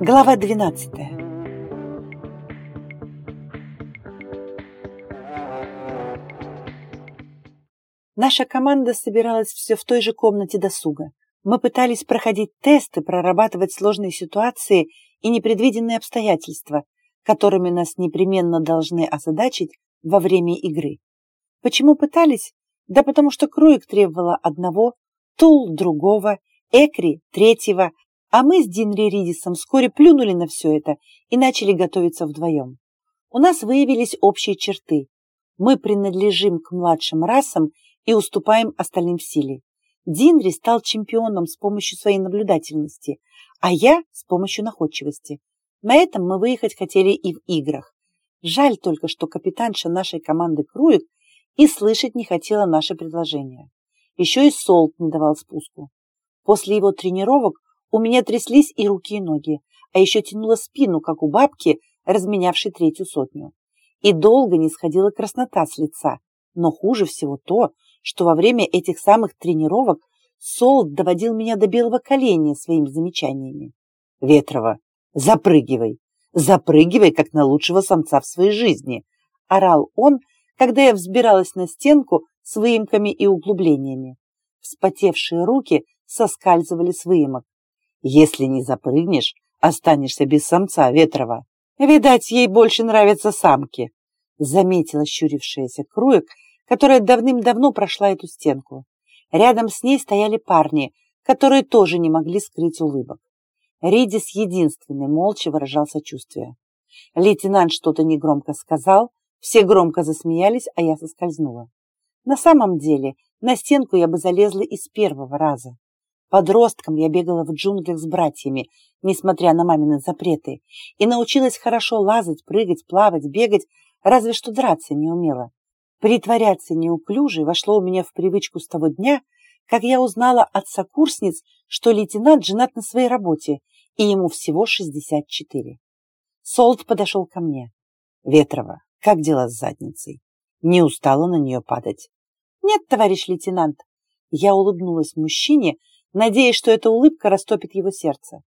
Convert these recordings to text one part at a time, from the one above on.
Глава 12 Наша команда собиралась все в той же комнате досуга. Мы пытались проходить тесты, прорабатывать сложные ситуации и непредвиденные обстоятельства, которыми нас непременно должны озадачить во время игры. Почему пытались? Да потому что Круик требовала одного, Тул другого, Экри третьего, а мы с Динри Ридисом вскоре плюнули на все это и начали готовиться вдвоем. У нас выявились общие черты. Мы принадлежим к младшим расам и уступаем остальным в силе. Динри стал чемпионом с помощью своей наблюдательности, а я с помощью находчивости. На этом мы выехать хотели и в играх. Жаль только, что капитанша нашей команды Круик и слышать не хотела наше предложение. Еще и Солт не давал спуску. После его тренировок у меня тряслись и руки, и ноги, а еще тянула спину, как у бабки, разменявшей третью сотню. И долго не сходила краснота с лица. Но хуже всего то, что во время этих самых тренировок Солт доводил меня до белого коленя своими замечаниями. «Ветрова, запрыгивай! Запрыгивай, как на лучшего самца в своей жизни!» – орал он, когда я взбиралась на стенку с выемками и углублениями. Вспотевшие руки соскальзывали с выемок. «Если не запрыгнешь, останешься без самца, Ветрова. Видать, ей больше нравятся самки», – заметила щурившаяся Круек, которая давным-давно прошла эту стенку. Рядом с ней стояли парни, которые тоже не могли скрыть улыбок. Ридис единственный молча выражал сочувствие. Лейтенант что-то негромко сказал, все громко засмеялись, а я соскользнула. На самом деле, на стенку я бы залезла из первого раза. Подростком я бегала в джунглях с братьями, несмотря на мамины запреты, и научилась хорошо лазать, прыгать, плавать, бегать, разве что драться не умела. Притворяться неуклюжей вошло у меня в привычку с того дня, как я узнала от сокурсниц, что лейтенант женат на своей работе, и ему всего 64. Солт подошел ко мне. Ветрова, как дела с задницей? Не устала на нее падать? Нет, товарищ лейтенант. Я улыбнулась мужчине, надеясь, что эта улыбка растопит его сердце.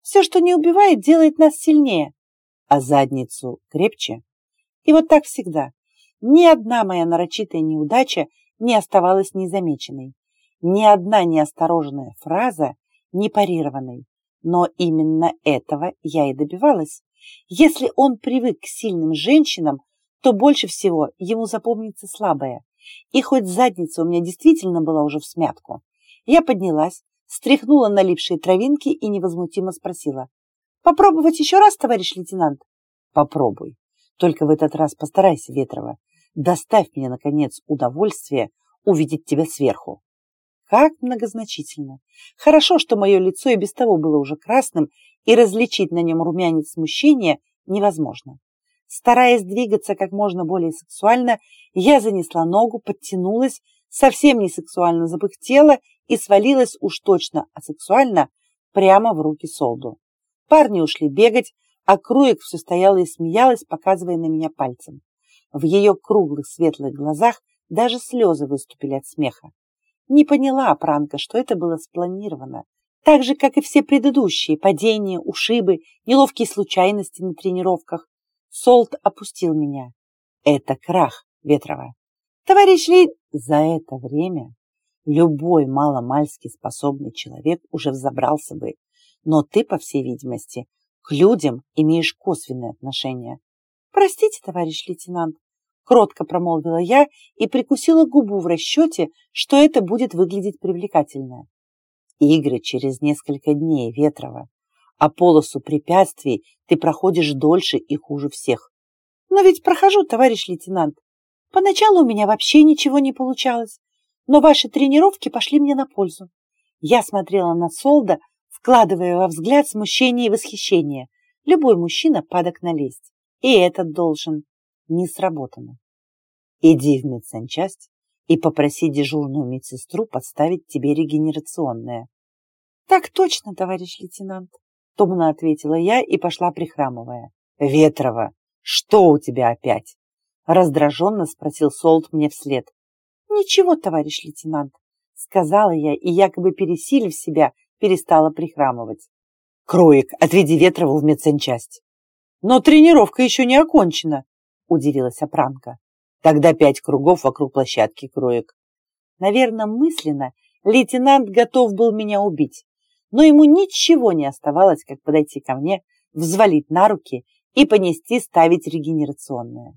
Все, что не убивает, делает нас сильнее. А задницу крепче? И вот так всегда. Ни одна моя нарочитая неудача не оставалась незамеченной. Ни одна неосторожная фраза не парированной. Но именно этого я и добивалась. Если он привык к сильным женщинам, то больше всего ему запомнится слабая. И хоть задница у меня действительно была уже в смятку, я поднялась, стряхнула налипшие травинки и невозмутимо спросила. «Попробовать еще раз, товарищ лейтенант?» «Попробуй. Только в этот раз постарайся, Ветрова. Доставь мне, наконец, удовольствие увидеть тебя сверху. Как многозначительно. Хорошо, что мое лицо и без того было уже красным, и различить на нем румянец смущения невозможно. Стараясь двигаться как можно более сексуально, я занесла ногу, подтянулась, совсем не сексуально запыхтела и свалилась уж точно асексуально прямо в руки Солду. Парни ушли бегать, а Круик все стояла и смеялась, показывая на меня пальцем. В ее круглых светлых глазах даже слезы выступили от смеха. Не поняла Пранка, что это было спланировано. Так же, как и все предыдущие падения, ушибы, неловкие случайности на тренировках. Солт опустил меня. Это крах, Ветрова. Товарищ Ли, за это время любой маломальски способный человек уже взобрался бы. Но ты, по всей видимости, к людям имеешь косвенное отношение. Простите, товарищ лейтенант, кротко промолвила я и прикусила губу в расчете, что это будет выглядеть привлекательно. Игры через несколько дней, Ветрова, а полосу препятствий ты проходишь дольше и хуже всех. Но ведь прохожу, товарищ лейтенант. Поначалу у меня вообще ничего не получалось, но ваши тренировки пошли мне на пользу. Я смотрела на Солда, вкладывая во взгляд смущение и восхищение. Любой мужчина падок налезть. И этот должен. Не сработано. Иди в медсанчасть и попроси дежурную медсестру подставить тебе регенерационное. Так точно, товарищ лейтенант, томно ответила я и пошла прихрамывая. Ветрова, что у тебя опять? Раздраженно спросил Солт мне вслед. Ничего, товарищ лейтенант, сказала я и, якобы пересилив себя, перестала прихрамывать. «Кроик, отведи Ветрову в медсанчасть». «Но тренировка еще не окончена», – удивилась Апранка. «Тогда пять кругов вокруг площадки, Кроик». Наверное, мысленно лейтенант готов был меня убить, но ему ничего не оставалось, как подойти ко мне, взвалить на руки и понести ставить регенерационное.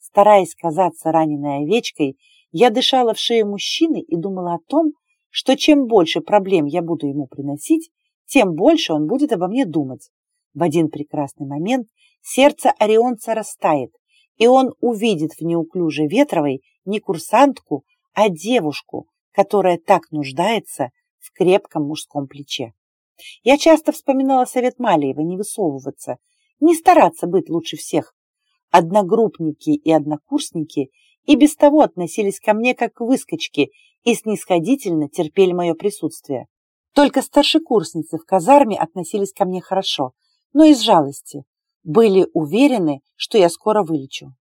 Стараясь казаться раненой овечкой, я дышала в шею мужчины и думала о том, что чем больше проблем я буду ему приносить, тем больше он будет обо мне думать. В один прекрасный момент сердце Орионца растает, и он увидит в неуклюже Ветровой не курсантку, а девушку, которая так нуждается в крепком мужском плече. Я часто вспоминала совет Малиева не высовываться, не стараться быть лучше всех. Одногруппники и однокурсники и без того относились ко мне как к выскочке и снисходительно терпели мое присутствие. Только старшекурсницы в казарме относились ко мне хорошо, но из жалости. Были уверены, что я скоро вылечу.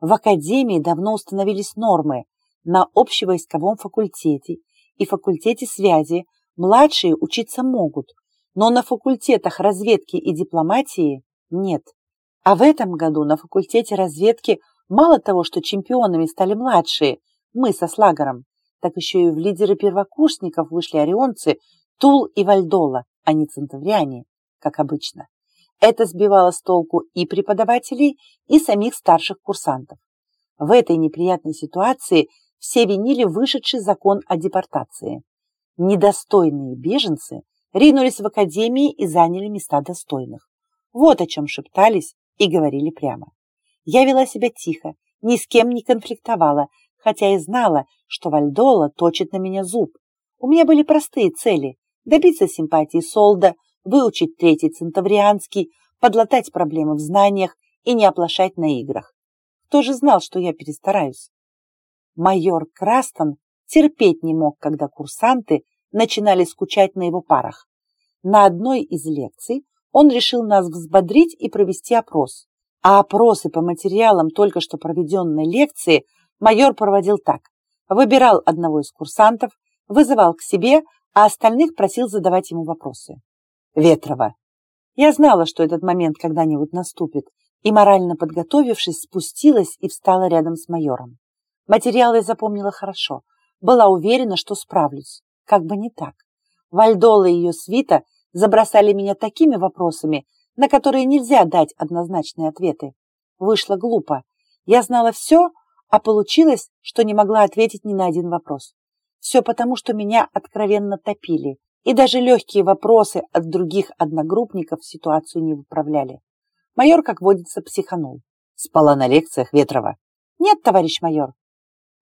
В академии давно установились нормы. На общевойсковом факультете и факультете связи младшие учиться могут, но на факультетах разведки и дипломатии нет. А в этом году на факультете разведки мало того, что чемпионами стали младшие, мы со Слагером, так еще и в лидеры первокурсников вышли орионцы Тул и Вальдола, а не центавриане, как обычно. Это сбивало с толку и преподавателей, и самих старших курсантов. В этой неприятной ситуации все винили вышедший закон о депортации. Недостойные беженцы ринулись в академии и заняли места достойных. Вот о чем шептались и говорили прямо. Я вела себя тихо, ни с кем не конфликтовала, хотя и знала, что Вальдола точит на меня зуб. У меня были простые цели – добиться симпатии Солда, выучить третий центаврианский, подлатать проблемы в знаниях и не оплошать на играх. Кто же знал, что я перестараюсь? Майор Крастон терпеть не мог, когда курсанты начинали скучать на его парах. На одной из лекций он решил нас взбодрить и провести опрос. А опросы по материалам только что проведенной лекции майор проводил так. Выбирал одного из курсантов, вызывал к себе, а остальных просил задавать ему вопросы. Ветрова. Я знала, что этот момент когда-нибудь наступит, и, морально подготовившись, спустилась и встала рядом с майором. Материалы запомнила хорошо, была уверена, что справлюсь. Как бы не так. Вальдола и ее свита забросали меня такими вопросами, на которые нельзя дать однозначные ответы. Вышло глупо. Я знала все, а получилось, что не могла ответить ни на один вопрос. Все потому, что меня откровенно топили, и даже легкие вопросы от других одногруппников ситуацию не выправляли. Майор, как водится, психанул. Спала на лекциях Ветрова. Нет, товарищ майор.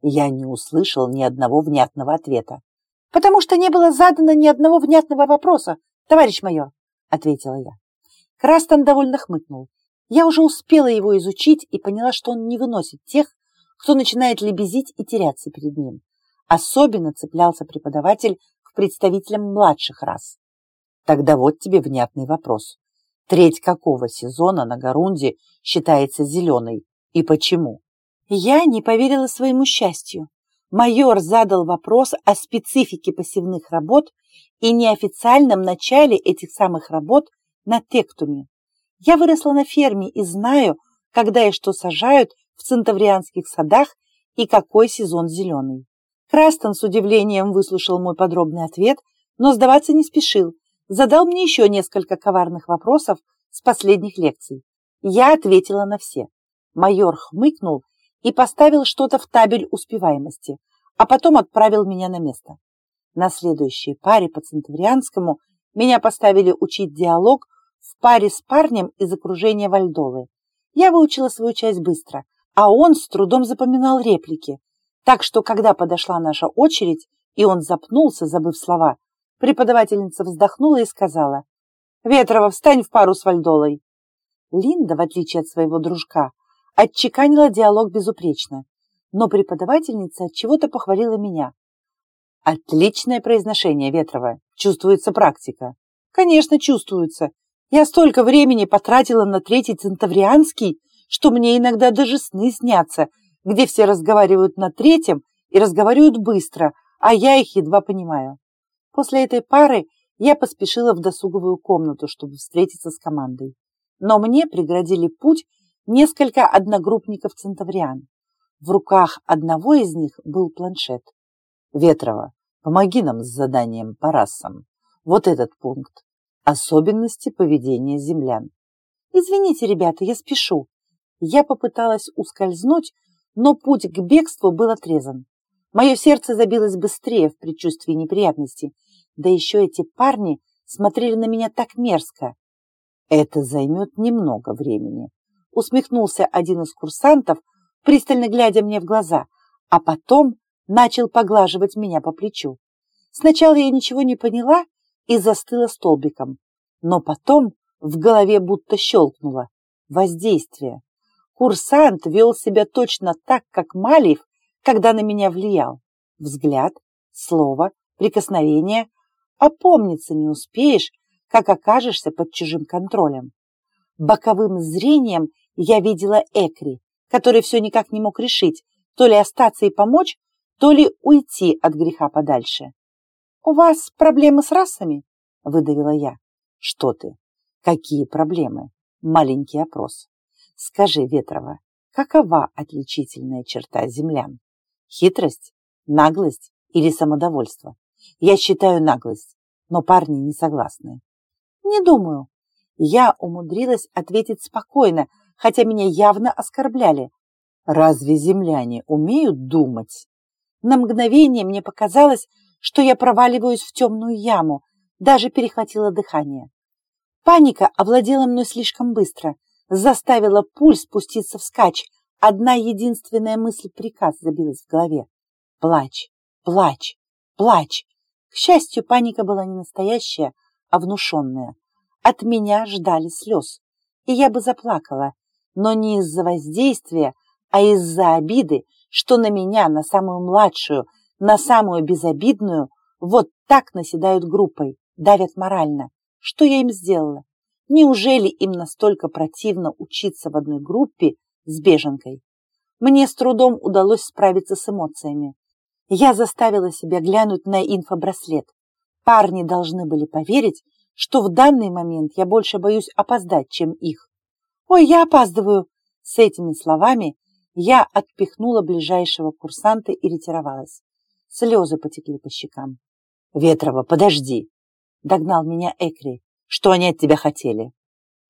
Я не услышал ни одного внятного ответа. Потому что не было задано ни одного внятного вопроса, товарищ майор, ответила я. Крастон довольно хмыкнул. Я уже успела его изучить и поняла, что он не выносит тех, кто начинает лебезить и теряться перед ним. Особенно цеплялся преподаватель к представителям младших рас. Тогда вот тебе внятный вопрос. Треть какого сезона на Гарунде считается зеленой и почему? Я не поверила своему счастью. Майор задал вопрос о специфике посевных работ и неофициальном начале этих самых работ на тектуме. Я выросла на ферме и знаю, когда и что сажают в центаврианских садах и какой сезон зеленый. Крастон с удивлением выслушал мой подробный ответ, но сдаваться не спешил. Задал мне еще несколько коварных вопросов с последних лекций. Я ответила на все. Майор хмыкнул и поставил что-то в табель успеваемости, а потом отправил меня на место. На следующей паре по центаврианскому меня поставили учить диалог в паре с парнем из окружения Вальдолы. Я выучила свою часть быстро, а он с трудом запоминал реплики. Так что, когда подошла наша очередь, и он запнулся, забыв слова, преподавательница вздохнула и сказала, «Ветрова, встань в пару с Вальдолой». Линда, в отличие от своего дружка, отчеканила диалог безупречно, но преподавательница от чего-то похвалила меня. Отличное произношение, Ветрова. Чувствуется практика. Конечно, чувствуется. Я столько времени потратила на третий центаврианский, что мне иногда даже сны снятся, где все разговаривают на третьем и разговаривают быстро, а я их едва понимаю. После этой пары я поспешила в досуговую комнату, чтобы встретиться с командой. Но мне преградили путь несколько одногруппников центавриан. В руках одного из них был планшет. Ветрова, помоги нам с заданием по расам. Вот этот пункт. Особенности поведения землян. Извините, ребята, я спешу. Я попыталась ускользнуть, но путь к бегству был отрезан. Мое сердце забилось быстрее в предчувствии неприятностей. Да еще эти парни смотрели на меня так мерзко. Это займет немного времени. Усмехнулся один из курсантов, пристально глядя мне в глаза, а потом начал поглаживать меня по плечу. Сначала я ничего не поняла и застыла столбиком, но потом в голове будто щелкнуло. Воздействие. Курсант вел себя точно так, как Малиев, когда на меня влиял. Взгляд, слово, прикосновение. Опомниться не успеешь, как окажешься под чужим контролем. Боковым зрением я видела Экри, который все никак не мог решить, то ли остаться и помочь, то ли уйти от греха подальше. «У вас проблемы с расами?» – выдавила я. «Что ты? Какие проблемы?» Маленький опрос. «Скажи, Ветрова, какова отличительная черта землян? Хитрость, наглость или самодовольство? Я считаю наглость, но парни не согласны. Не думаю. Я умудрилась ответить спокойно, хотя меня явно оскорбляли. Разве земляне умеют думать? На мгновение мне показалось, что я проваливаюсь в темную яму, даже перехватило дыхание. Паника овладела мной слишком быстро, заставила пульс спуститься вскачь. Одна единственная мысль приказ забилась в голове. Плачь, плачь, плачь. К счастью, паника была не настоящая, а внушенная. От меня ждали слез, и я бы заплакала, но не из-за воздействия, а из-за обиды, что на меня, на самую младшую, на самую безобидную, вот так наседают группой, давят морально. Что я им сделала? Неужели им настолько противно учиться в одной группе с беженкой? Мне с трудом удалось справиться с эмоциями. Я заставила себя глянуть на инфобраслет. Парни должны были поверить, что в данный момент я больше боюсь опоздать, чем их. «Ой, я опаздываю!» С этими словами я отпихнула ближайшего курсанта и ретировалась. Слезы потекли по щекам. «Ветрова, подожди!» Догнал меня Экри. «Что они от тебя хотели?»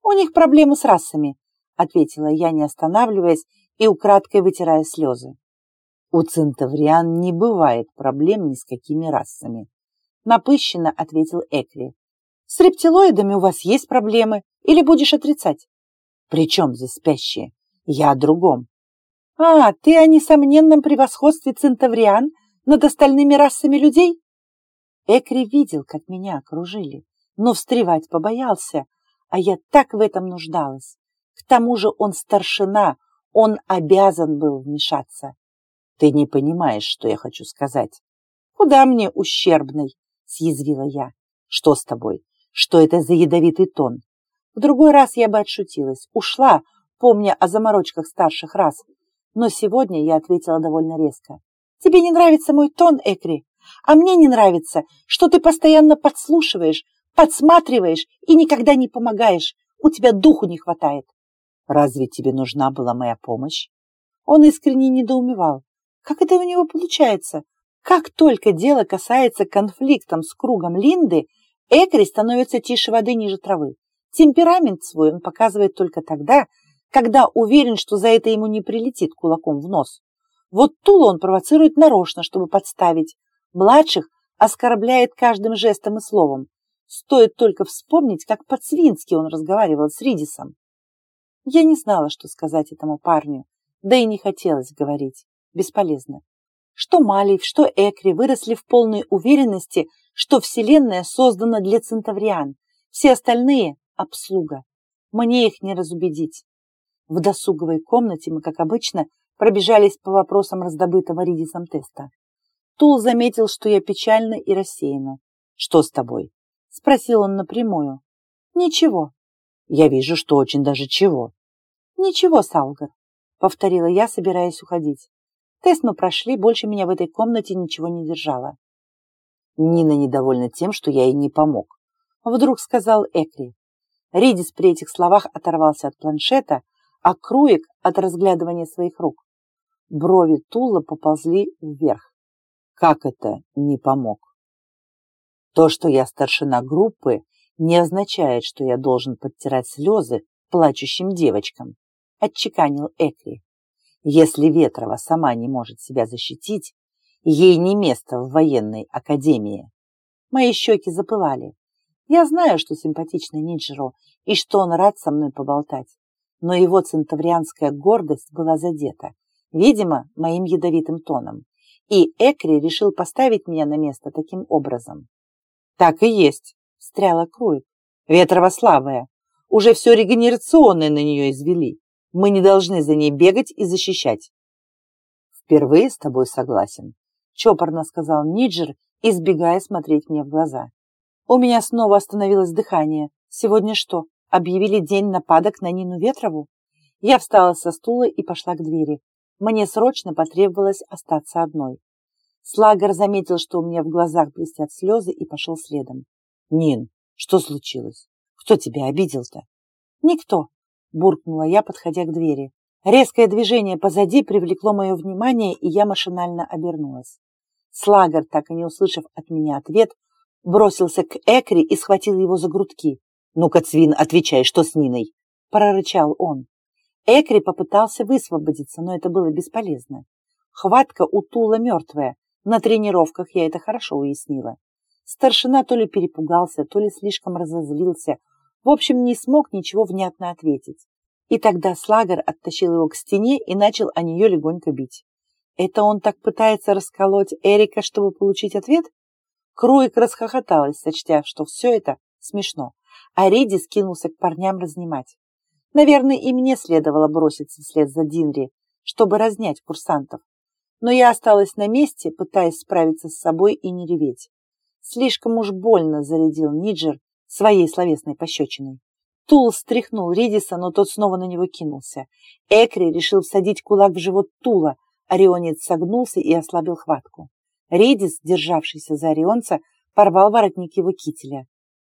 «У них проблемы с расами», ответила я, не останавливаясь и украдкой вытирая слезы. У центавриан не бывает проблем ни с какими расами. Напыщенно ответил Экри. С рептилоидами у вас есть проблемы или будешь отрицать? При чем здесь спящие? Я о другом. А, ты о несомненном превосходстве центавриан над остальными расами людей? Экри видел, как меня окружили, но встревать побоялся, а я так в этом нуждалась. К тому же он старшина, он обязан был вмешаться. Ты не понимаешь, что я хочу сказать. Куда мне ущербный? Съязвила я. Что с тобой? Что это за ядовитый тон? В другой раз я бы отшутилась, ушла, помня о заморочках старших раз. Но сегодня я ответила довольно резко. Тебе не нравится мой тон, Экри? А мне не нравится, что ты постоянно подслушиваешь, подсматриваешь и никогда не помогаешь. У тебя духу не хватает. Разве тебе нужна была моя помощь? Он искренне недоумевал. Как это у него получается? Как только дело касается конфликтом с кругом Линды, Экри становится тише воды ниже травы. Темперамент свой он показывает только тогда, когда уверен, что за это ему не прилетит кулаком в нос. Вот Тула он провоцирует нарочно, чтобы подставить. Младших оскорбляет каждым жестом и словом. Стоит только вспомнить, как по-свински он разговаривал с Ридисом. Я не знала, что сказать этому парню, да и не хотелось говорить бесполезно. Что Малиев, что Экри выросли в полной уверенности, что Вселенная создана для центавриан. Все остальные – обслуга. Мне их не разубедить. В досуговой комнате мы, как обычно, пробежались по вопросам раздобытого Ридисом теста. Тул заметил, что я печальна и рассеяна. «Что с тобой?» – спросил он напрямую. «Ничего». «Я вижу, что очень даже чего». «Ничего, Салгар», – повторила я, собираясь уходить. Тест мы прошли, больше меня в этой комнате ничего не держало. Нина недовольна тем, что я ей не помог. Вдруг сказал Экри. Ридис при этих словах оторвался от планшета, а Круик от разглядывания своих рук. Брови Тула поползли вверх. Как это не помог? То, что я старшина группы, не означает, что я должен подтирать слезы плачущим девочкам, отчеканил Экри. Если Ветрова сама не может себя защитить, ей не место в военной академии. Мои щеки запылали. Я знаю, что симпатичный Ниджеру и что он рад со мной поболтать, но его центаврианская гордость была задета, видимо, моим ядовитым тоном, и Экри решил поставить меня на место таким образом. «Так и есть», — встряла Круик. «Ветрова слабая. Уже все регенерационное на нее извели. Мы не должны за ней бегать и защищать». «Впервые с тобой согласен», — чопорно сказал Ниджер, избегая смотреть мне в глаза. У меня снова остановилось дыхание. Сегодня что, объявили день нападок на Нину Ветрову? Я встала со стула и пошла к двери. Мне срочно потребовалось остаться одной. Слагер заметил, что у меня в глазах блестят слезы, и пошел следом. «Нин, что случилось? Кто тебя обидел-то?» «Никто», — буркнула я, подходя к двери. Резкое движение позади привлекло мое внимание, и я машинально обернулась. Слагер, так и не услышав от меня ответ, бросился к Экри и схватил его за грудки. «Ну-ка, Цвин, отвечай, что с Ниной?» – прорычал он. Экри попытался высвободиться, но это было бесполезно. Хватка у Тула мертвая, на тренировках я это хорошо уяснила. Старшина то ли перепугался, то ли слишком разозлился. В общем, не смог ничего внятно ответить. И тогда Слагер оттащил его к стене и начал о нее легонько бить. Это он так пытается расколоть Эрика, чтобы получить ответ? Круик расхохоталась, сочтя, что все это смешно, а Риди скинулся к парням разнимать. Наверное, и мне следовало броситься вслед за Динри, чтобы разнять курсантов, но я осталась на месте, пытаясь справиться с собой и не реветь. Слишком уж больно зарядил Ниджер своей словесной пощечиной. Тул стряхнул Ридиса, но тот снова на него кинулся. Экри решил всадить кулак в живот Тула. Орионец согнулся и ослабил хватку. Ридис, державшийся за Орионца, порвал воротник его кителя.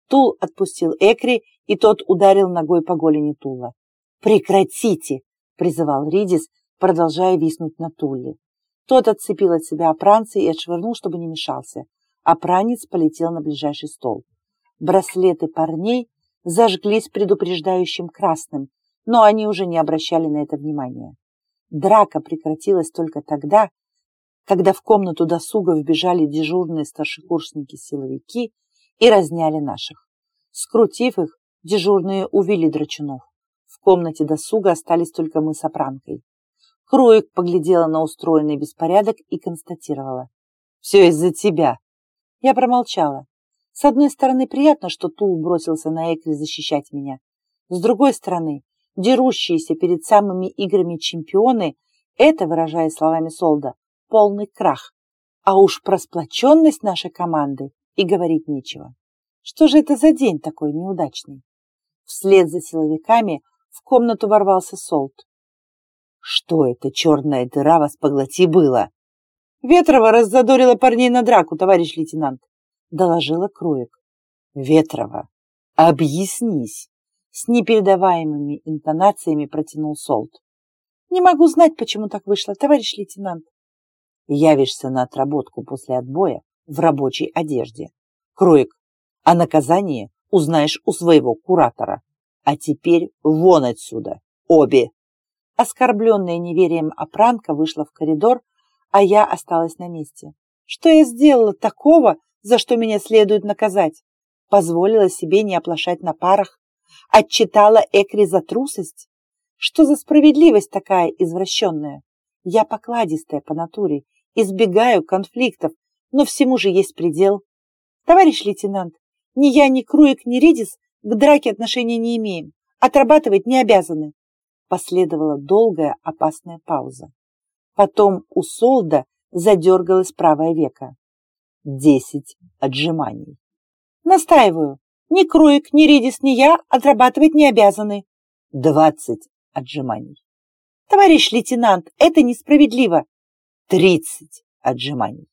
Тул отпустил Экри, и тот ударил ногой по голени Тула. «Прекратите!» — призывал Ридис, продолжая виснуть на Туле. Тот отцепил от себя опранца и отшвырнул, чтобы не мешался. Опранец полетел на ближайший стол. Браслеты парней зажглись предупреждающим красным, но они уже не обращали на это внимания. Драка прекратилась только тогда, когда в комнату досуга вбежали дежурные старшекурсники-силовики и разняли наших. Скрутив их, дежурные увели драчунов. В комнате досуга остались только мы с опранкой. Кроик поглядела на устроенный беспорядок и констатировала. «Все из-за тебя!» Я промолчала. С одной стороны, приятно, что Тул бросился на Экри защищать меня. С другой стороны, дерущиеся перед самыми играми чемпионы – это, выражая словами Солда, полный крах. А уж про сплоченность нашей команды и говорить нечего. Что же это за день такой неудачный? Вслед за силовиками в комнату ворвался Солд. Что это, черная дыра вас поглоти было? Ветрова раззадорила парней на драку, товарищ лейтенант, доложила Кроек. Ветрова, объяснись, с непередаваемыми интонациями протянул Солт. Не могу знать, почему так вышло, товарищ лейтенант. Явишься на отработку после отбоя в рабочей одежде. Кроек, а наказание узнаешь у своего куратора. А теперь вон отсюда, обе. Оскорбленная неверием Апранка вышла в коридор, а я осталась на месте. Что я сделала такого, за что меня следует наказать? Позволила себе не оплошать на парах? Отчитала Экри за трусость? Что за справедливость такая извращенная? Я покладистая по натуре, избегаю конфликтов, но всему же есть предел. Товарищ лейтенант, ни я, ни Круик, ни Ридис к драке отношения не имеем, отрабатывать не обязаны. Последовала долгая опасная пауза. Потом у Солда задергалось правое веко. Десять отжиманий. Настаиваю. Ни Кроик, ни Редис, ни я отрабатывать не обязаны. Двадцать отжиманий. Товарищ лейтенант, это несправедливо. 30 отжиманий.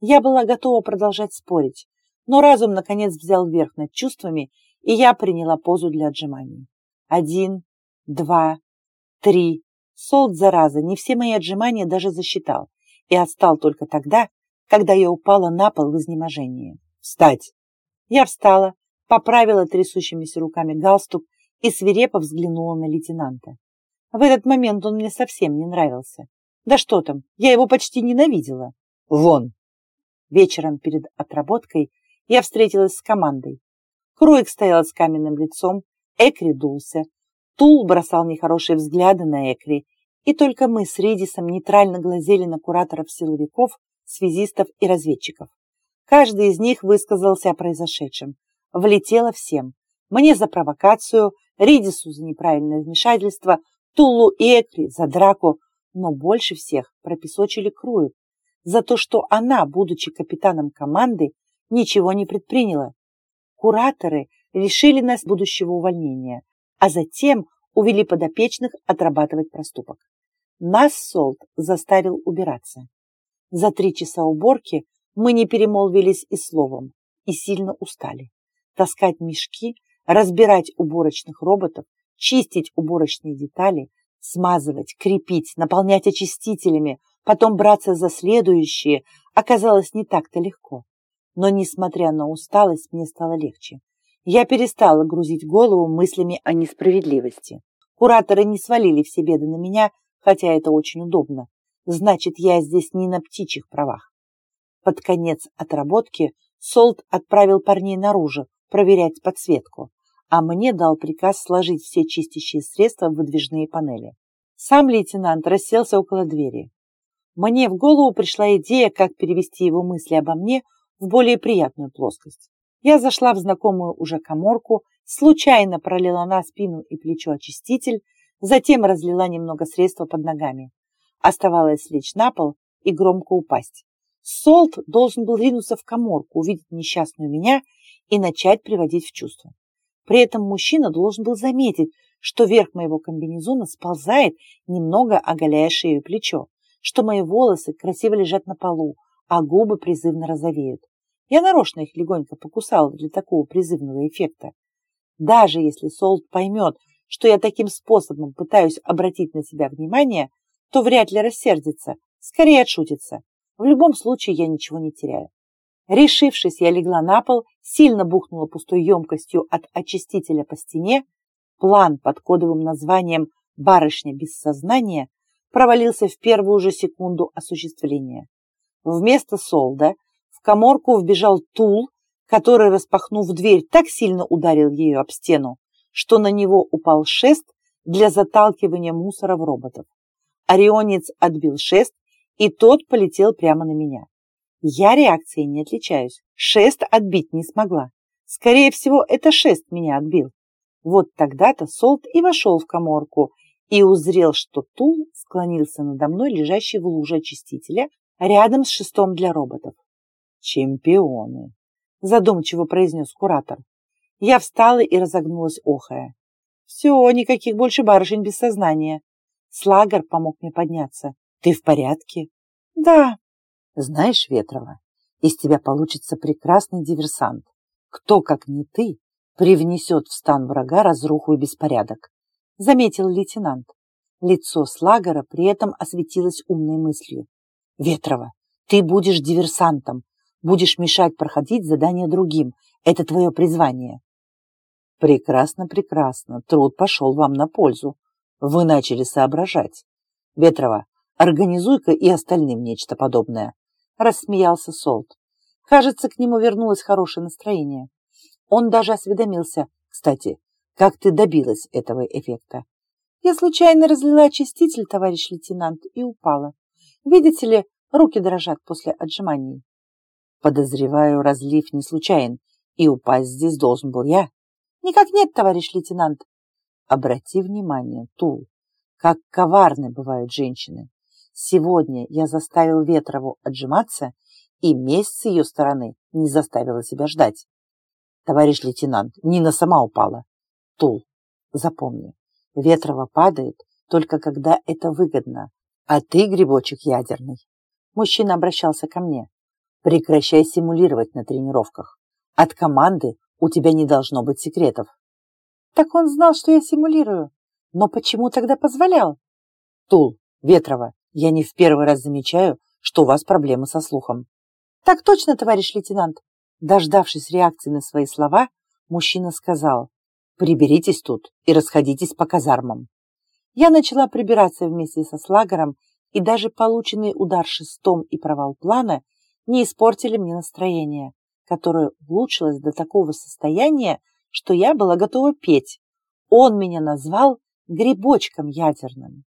Я была готова продолжать спорить, но разум наконец взял верх над чувствами, и я приняла позу для отжиманий. Один, два, три. Солд, зараза, не все мои отжимания даже засчитал и отстал только тогда, когда я упала на пол в изнеможении. «Встать!» Я встала, поправила трясущимися руками галстук и свирепо взглянула на лейтенанта. В этот момент он мне совсем не нравился. Да что там, я его почти ненавидела. «Вон!» Вечером перед отработкой я встретилась с командой. Круик стоял с каменным лицом, Экри дулся, Тул бросал нехорошие взгляды на Экри, и только мы с Ридисом нейтрально глазели на кураторов-силовиков, связистов и разведчиков. Каждый из них высказался о произошедшем. Влетело всем. Мне за провокацию, Ридису за неправильное вмешательство, Тулу и Экри за драку, но больше всех пропесочили Круит за то, что она, будучи капитаном команды, ничего не предприняла. Кураторы лишили нас будущего увольнения, а затем увели подопечных отрабатывать проступок. Нас Солт заставил убираться. За три часа уборки мы не перемолвились и словом, и сильно устали. Таскать мешки, разбирать уборочных роботов, чистить уборочные детали, смазывать, крепить, наполнять очистителями, потом браться за следующие оказалось не так-то легко. Но, несмотря на усталость, мне стало легче. Я перестала грузить голову мыслями о несправедливости. Кураторы не свалили все беды на меня, хотя это очень удобно. Значит, я здесь не на птичьих правах. Под конец отработки Солт отправил парней наружу проверять подсветку, а мне дал приказ сложить все чистящие средства в выдвижные панели. Сам лейтенант расселся около двери. Мне в голову пришла идея, как перевести его мысли обо мне в более приятную плоскость. Я зашла в знакомую уже коморку, случайно пролила на спину и плечо очиститель, затем разлила немного средства под ногами. Оставалось лечь на пол и громко упасть. Солт должен был ринуться в коморку, увидеть несчастную меня и начать приводить в чувство. При этом мужчина должен был заметить, что верх моего комбинезона сползает, немного оголяя шею и плечо, что мои волосы красиво лежат на полу, а губы призывно розовеют. Я нарочно их легонько покусала для такого призывного эффекта. Даже если Солт поймет, что я таким способом пытаюсь обратить на себя внимание, то вряд ли рассердится, скорее отшутится. В любом случае я ничего не теряю. Решившись, я легла на пол, сильно бухнула пустой емкостью от очистителя по стене. План под кодовым названием «Барышня без сознания» провалился в первую же секунду осуществления. Вместо Солда в коморку вбежал Тул, который, распахнув дверь, так сильно ударил ею об стену, что на него упал шест для заталкивания мусора в роботов. Орионец отбил шест, и тот полетел прямо на меня. Я реакцией не отличаюсь. Шест отбить не смогла. Скорее всего, это шест меня отбил. Вот тогда-то Солт и вошел в коморку и узрел, что Тул склонился надо мной, лежащий в луже очистителя, рядом с шестом для роботов. «Чемпионы!» – задумчиво произнес куратор. Я встала и разогнулась, охая. «Все, никаких больше барышень без сознания». Слагер помог мне подняться. «Ты в порядке?» «Да». «Знаешь, Ветрова, из тебя получится прекрасный диверсант. Кто, как не ты, привнесет в стан врага разруху и беспорядок заметил лейтенант. Лицо Слагера при этом осветилось умной мыслью. «Ветрова, ты будешь диверсантом, будешь мешать проходить задания другим. Это твое призвание». «Прекрасно, прекрасно. Труд пошел вам на пользу. Вы начали соображать. Ветрова, организуй-ка и остальным нечто подобное», – рассмеялся Солт. Кажется, к нему вернулось хорошее настроение. Он даже осведомился. «Кстати, как ты добилась этого эффекта? Я случайно разлила очиститель, товарищ лейтенант, и упала. Видите ли, руки дрожат после отжиманий. Подозреваю, разлив не случайен, и упасть здесь должен был я. Никак нет, товарищ лейтенант. Обрати внимание, Тул, как коварны бывают женщины. Сегодня я заставил Ветрову отжиматься, и месть с ее стороны не заставила себя ждать. Товарищ лейтенант, Нина сама упала. Тул, запомни, Ветрова падает только когда это выгодно, а ты, грибочек ядерный, Мужчина обращался ко мне. Прекращай симулировать на тренировках. От команды у тебя не должно быть секретов. Так он знал, что я симулирую. Но почему тогда позволял? Тул, Ветрова, я не в первый раз замечаю, что у вас проблемы со слухом. Так точно, товарищ лейтенант. Дождавшись реакции на свои слова, мужчина сказал, «Приберитесь тут и расходитесь по казармам». Я начала прибираться вместе со Слагером, и даже полученный удар шестом и провал плана не испортили мне настроение, которое улучшилось до такого состояния, что я была готова петь. Он меня назвал грибочком ядерным.